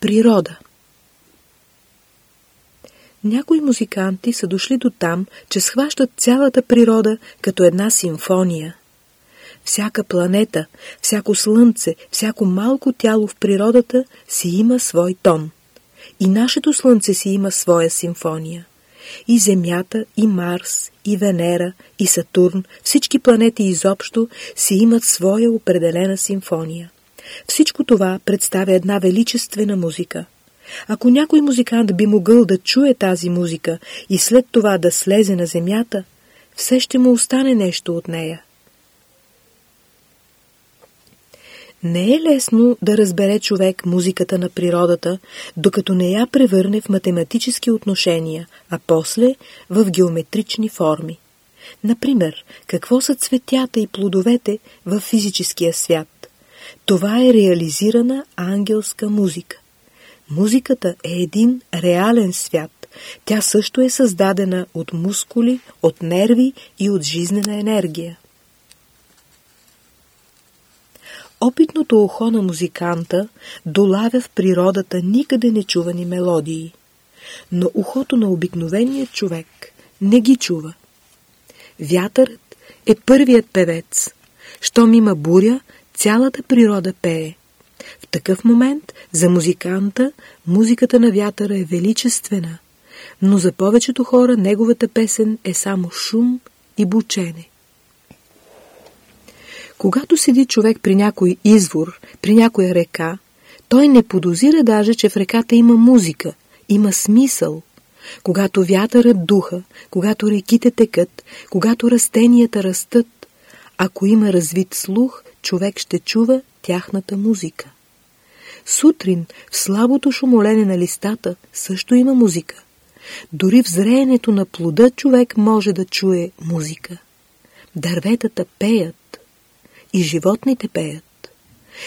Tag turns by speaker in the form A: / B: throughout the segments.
A: Природа Някои музиканти са дошли до там, че схващат цялата природа като една симфония. Всяка планета, всяко слънце, всяко малко тяло в природата си има свой тон. И нашето слънце си има своя симфония. И Земята, и Марс, и Венера, и Сатурн, всички планети изобщо си имат своя определена симфония. Всичко това представя една величествена музика. Ако някой музикант би могъл да чуе тази музика и след това да слезе на земята, все ще му остане нещо от нея. Не е лесно да разбере човек музиката на природата, докато не я превърне в математически отношения, а после в геометрични форми. Например, какво са цветята и плодовете в физическия свят? Това е реализирана ангелска музика. Музиката е един реален свят. Тя също е създадена от мускули, от нерви и от жизнена енергия. Опитното ухо на музиканта долавя в природата никъде не чувани мелодии, но ухото на обикновения човек не ги чува. Вятърът е първият певец. Щом има буря, цялата природа пее. В такъв момент за музиканта музиката на вятъра е величествена, но за повечето хора неговата песен е само шум и бучене. Когато седи човек при някой извор, при някоя река, той не подозира даже, че в реката има музика, има смисъл. Когато вятърът духа, когато реките текат, когато растенията растат, ако има развит слух, човек ще чува тяхната музика. Сутрин в слабото шумолене на листата също има музика. Дори в зреенето на плода човек може да чуе музика. Дърветата пеят, и животните пеят.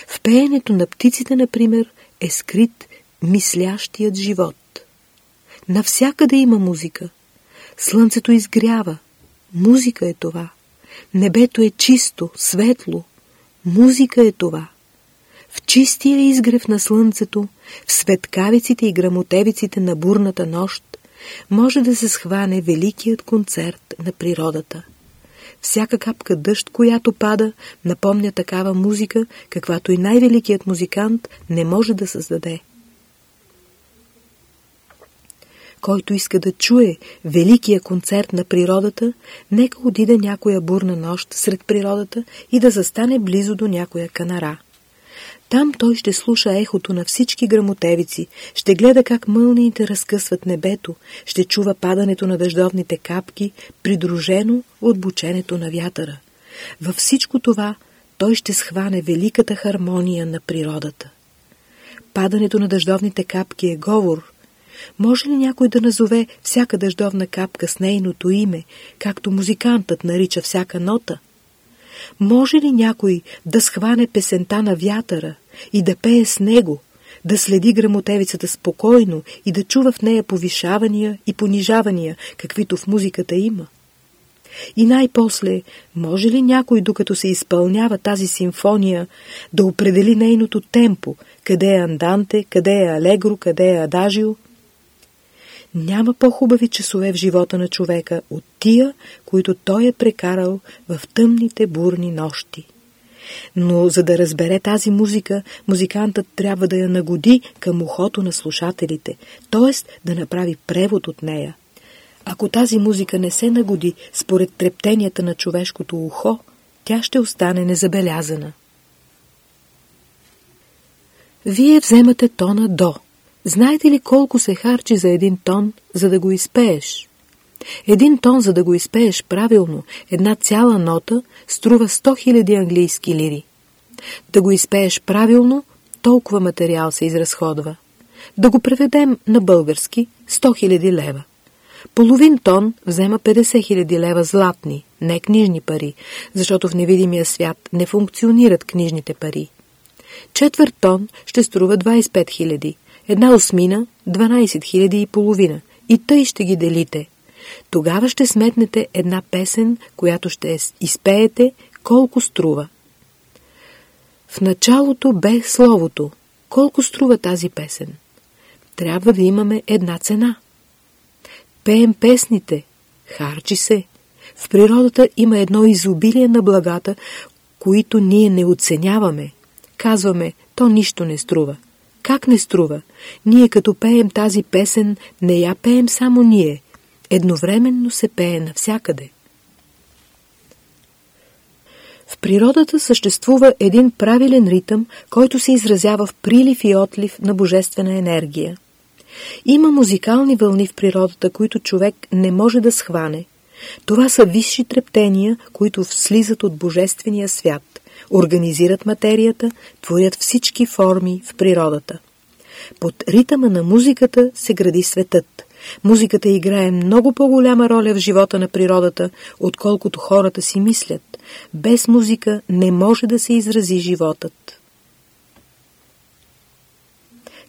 A: В пеенето на птиците, например, е скрит мислящият живот. Навсякъде има музика. Слънцето изгрява. Музика е това. Небето е чисто, светло. Музика е това. В чистия изгрев на слънцето, в светкавиците и грамотевиците на бурната нощ, може да се схване великият концерт на природата. Всяка капка дъжд, която пада, напомня такава музика, каквато и най-великият музикант не може да създаде. Който иска да чуе великия концерт на природата, нека отиде някоя бурна нощ сред природата и да застане близо до някоя канара. Там той ще слуша ехото на всички грамотевици, ще гледа как мълниите разкъсват небето, ще чува падането на дъждовните капки, придружено от бученето на вятъра. Във всичко това той ще схване великата хармония на природата. Падането на дъждовните капки е говор. Може ли някой да назове всяка дъждовна капка с нейното име, както музикантът нарича всяка нота? Може ли някой да схване песента на вятъра и да пее с него, да следи грамотевицата спокойно и да чува в нея повишавания и понижавания, каквито в музиката има? И най-после, може ли някой, докато се изпълнява тази симфония, да определи нейното темпо, къде е анданте, къде е алегро, къде е адажио? Няма по-хубави часове в живота на човека от тия, които той е прекарал в тъмните бурни нощи. Но за да разбере тази музика, музикантът трябва да я нагоди към ухото на слушателите, т.е. да направи превод от нея. Ако тази музика не се нагоди според трептенията на човешкото ухо, тя ще остане незабелязана. Вие вземате тона до. Знаете ли колко се харчи за един тон, за да го изпееш? Един тон, за да го изпееш правилно, една цяла нота, струва 100 000 английски лири. Да го изпееш правилно, толкова материал се изразходва. Да го преведем на български 100 000 лева. Половин тон взема 50 000 лева златни, не книжни пари, защото в невидимия свят не функционират книжните пари. Четвърт тон ще струва 25 000, една осмина 12 000 и половина и тъй ще ги делите. Тогава ще сметнете една песен, която ще изпеете колко струва. В началото бе словото. Колко струва тази песен? трябва да имаме една цена. Пеем песните, харчи се. В природата има едно изобилие на благата, които ние не оценяваме. Казваме, то нищо не струва. Как не струва? Ние като пеем тази песен, не я пеем само ние. Едновременно се пее навсякъде. В природата съществува един правилен ритъм, който се изразява в прилив и отлив на божествена енергия. Има музикални вълни в природата, които човек не може да схване. Това са висши трептения, които слизат от божествения свят, организират материята, творят всички форми в природата. Под ритъма на музиката се гради светът. Музиката играе много по-голяма роля в живота на природата, отколкото хората си мислят. Без музика не може да се изрази животът.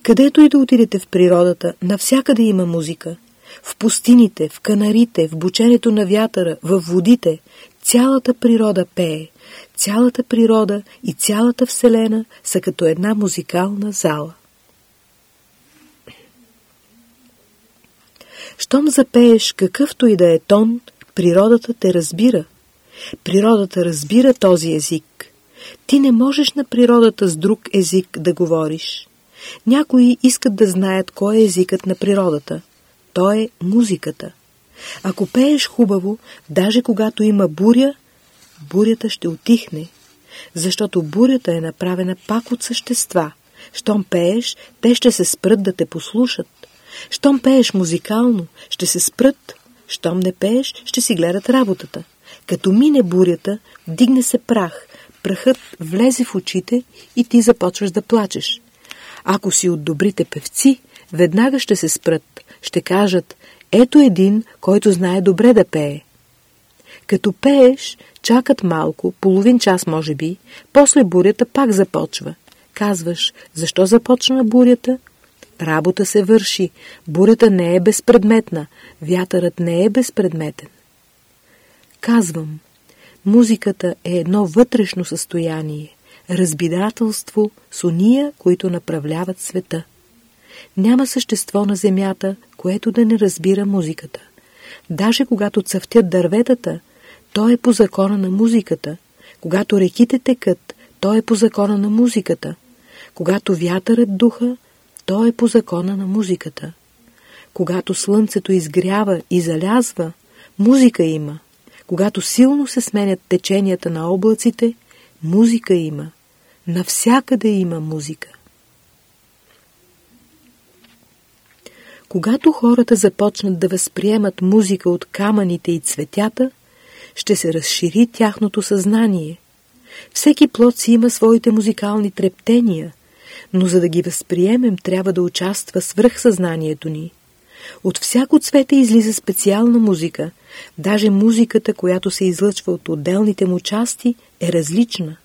A: Където и да отидете в природата, навсякъде има музика. В пустините, в канарите, в бученето на вятъра, в водите, цялата природа пее. Цялата природа и цялата Вселена са като една музикална зала. Щом запееш какъвто и да е тон, природата те разбира. Природата разбира този език. Ти не можеш на природата с друг език да говориш. Някои искат да знаят кой е езикът на природата. То е музиката. Ако пееш хубаво, даже когато има буря, бурята ще отихне, защото бурята е направена пак от същества. Щом пееш, те ще се спрат да те послушат. Щом пееш музикално, ще се спрат. Щом не пееш, ще си гледат работата. Като мине бурята, дигне се прах. Прахът влезе в очите и ти започваш да плачеш. Ако си от добрите певци, веднага ще се спрат. Ще кажат, ето един, който знае добре да пее. Като пееш, чакат малко, половин час може би, после бурята пак започва. Казваш, защо започна бурята? Работа се върши, бурята не е безпредметна, вятърът не е безпредметен. Казвам, музиката е едно вътрешно състояние, разбирателство с уния, които направляват света. Няма същество на земята, което да не разбира музиката. Даже когато цъфтят дърветата, то е по закона на музиката. Когато реките текат, то е по закона на музиката. Когато вятърът духа, то е по закона на музиката. Когато слънцето изгрява и залязва, музика има. Когато силно се сменят теченията на облаците, музика има. Навсякъде има музика. Когато хората започнат да възприемат музика от камъните и цветята, ще се разшири тяхното съзнание. Всеки плод си има своите музикални трептения, но за да ги възприемем, трябва да участва свръхсъзнанието ни. От всяко цвете излиза специална музика. Даже музиката, която се излъчва от отделните му части, е различна.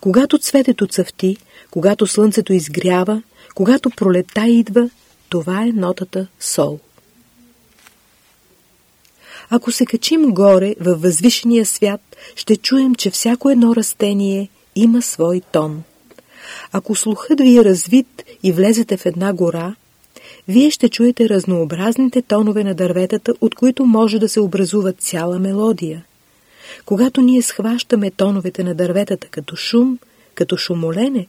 A: Когато цветето цъфти, когато слънцето изгрява, когато пролета идва, това е нотата сол. Ако се качим горе във възвишения свят, ще чуем, че всяко едно растение има свой тон. Ако слухът ви е развит и влезете в една гора, вие ще чуете разнообразните тонове на дърветата, от които може да се образува цяла мелодия. Когато ние схващаме тоновете на дърветата като шум, като шумолене,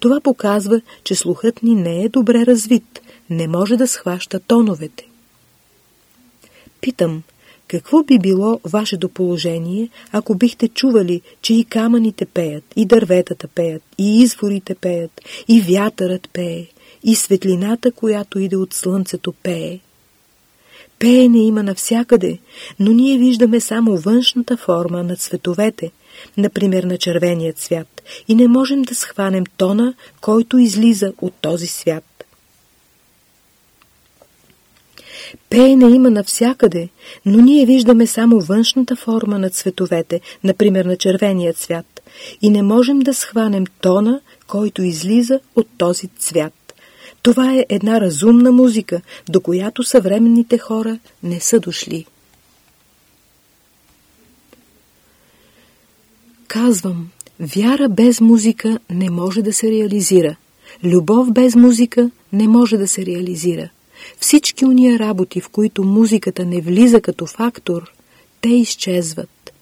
A: това показва, че слухът ни не е добре развит, не може да схваща тоновете. Питам, какво би било вашето положение, ако бихте чували, че и камъните пеят, и дърветата пеят, и изворите пеят, и вятърът пее, и светлината, която иде от слънцето пее? Пеене има навсякъде, но ние виждаме само външната форма на цветовете, например на червения цвят, и не можем да схванем тона, който излиза от този свят. Пеене има навсякъде, но ние виждаме само външната форма на цветовете, например на червения цвят, и не можем да схванем тона, който излиза от този цвят. Това е една разумна музика, до която съвременните хора не са дошли. Казвам, вяра без музика не може да се реализира. Любов без музика не може да се реализира. Всички уния работи, в които музиката не влиза като фактор, те изчезват.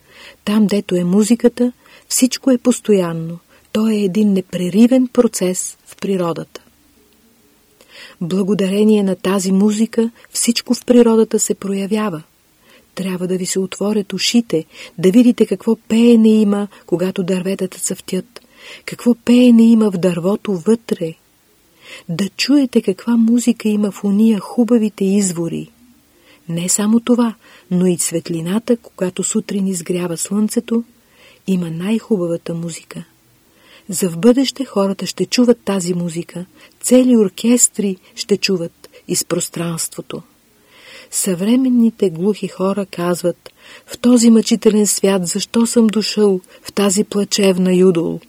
A: Там, дето е музиката, всичко е постоянно. То е един непреривен процес в природата. Благодарение на тази музика всичко в природата се проявява. Трябва да ви се отворят ушите, да видите какво пеене има, когато дърветата цъфтят, какво пеене има в дървото вътре, да чуете каква музика има в уния хубавите извори. Не само това, но и светлината, когато сутрин изгрява слънцето, има най-хубавата музика. За в бъдеще хората ще чуват тази музика, цели оркестри ще чуват из пространството. Съвременните глухи хора казват «В този мъчителен свят защо съм дошъл в тази плачевна юдол?»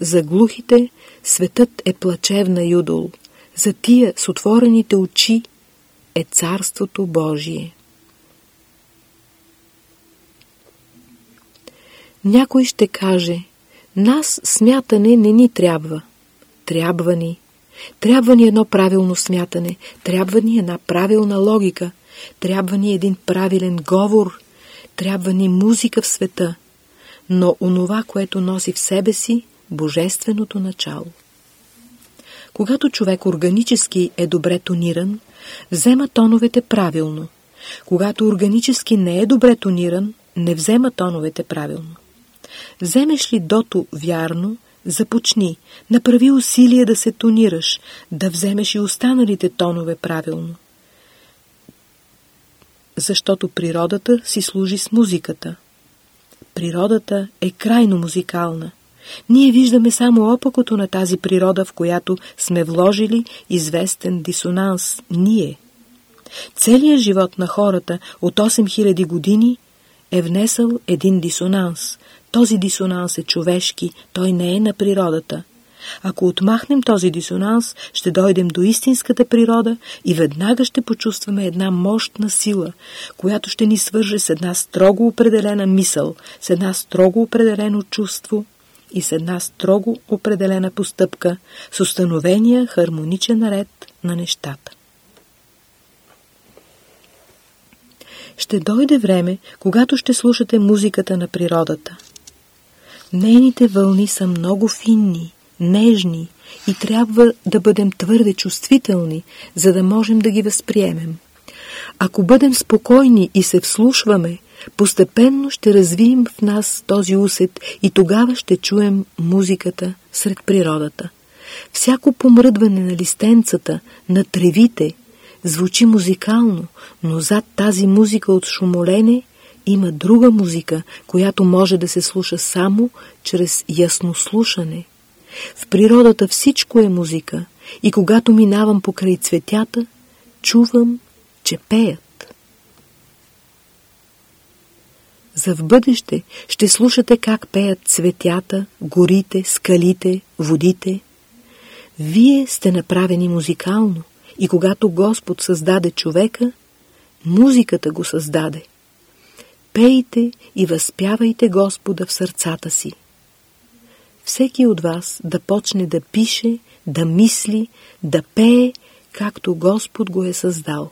A: За глухите светът е плачевна юдол, за тия с отворените очи е Царството Божие. Някой ще каже, нас смятане не ни трябва. Трябва ни. Трябва ни едно правилно смятане, трябва ни една правилна логика, трябва ни един правилен говор, трябва ни музика в света, но онова, което носи в себе си, божественото начало. Когато човек органически е добре тониран, взема тоновете правилно. Когато органически не е добре тониран, не взема тоновете правилно. Вземеш ли дото вярно, започни, направи усилие да се тонираш, да вземеш и останалите тонове правилно. Защото природата си служи с музиката. Природата е крайно музикална. Ние виждаме само опакото на тази природа, в която сме вложили известен дисонанс – ние. Целият живот на хората от 8000 години е внесъл един дисонанс. Този дисонанс е човешки, той не е на природата. Ако отмахнем този дисонанс, ще дойдем до истинската природа и веднага ще почувстваме една мощна сила, която ще ни свърже с една строго определена мисъл, с една строго определено чувство – и с една строго определена постъпка с установения хармоничен ред на нещата. Ще дойде време, когато ще слушате музиката на природата. Нейните вълни са много финни, нежни и трябва да бъдем твърде чувствителни, за да можем да ги възприемем. Ако бъдем спокойни и се вслушваме, Постепенно ще развием в нас този усет и тогава ще чуем музиката сред природата. Всяко помръдване на листенцата, на тревите, звучи музикално, но зад тази музика от шумолене има друга музика, която може да се слуша само чрез яснослушане. В природата всичко е музика и когато минавам покрай цветята, чувам, че пеят. За в бъдеще ще слушате как пеят цветята, горите, скалите, водите. Вие сте направени музикално и когато Господ създаде човека, музиката го създаде. Пейте и възпявайте Господа в сърцата си. Всеки от вас да почне да пише, да мисли, да пее, както Господ го е създал.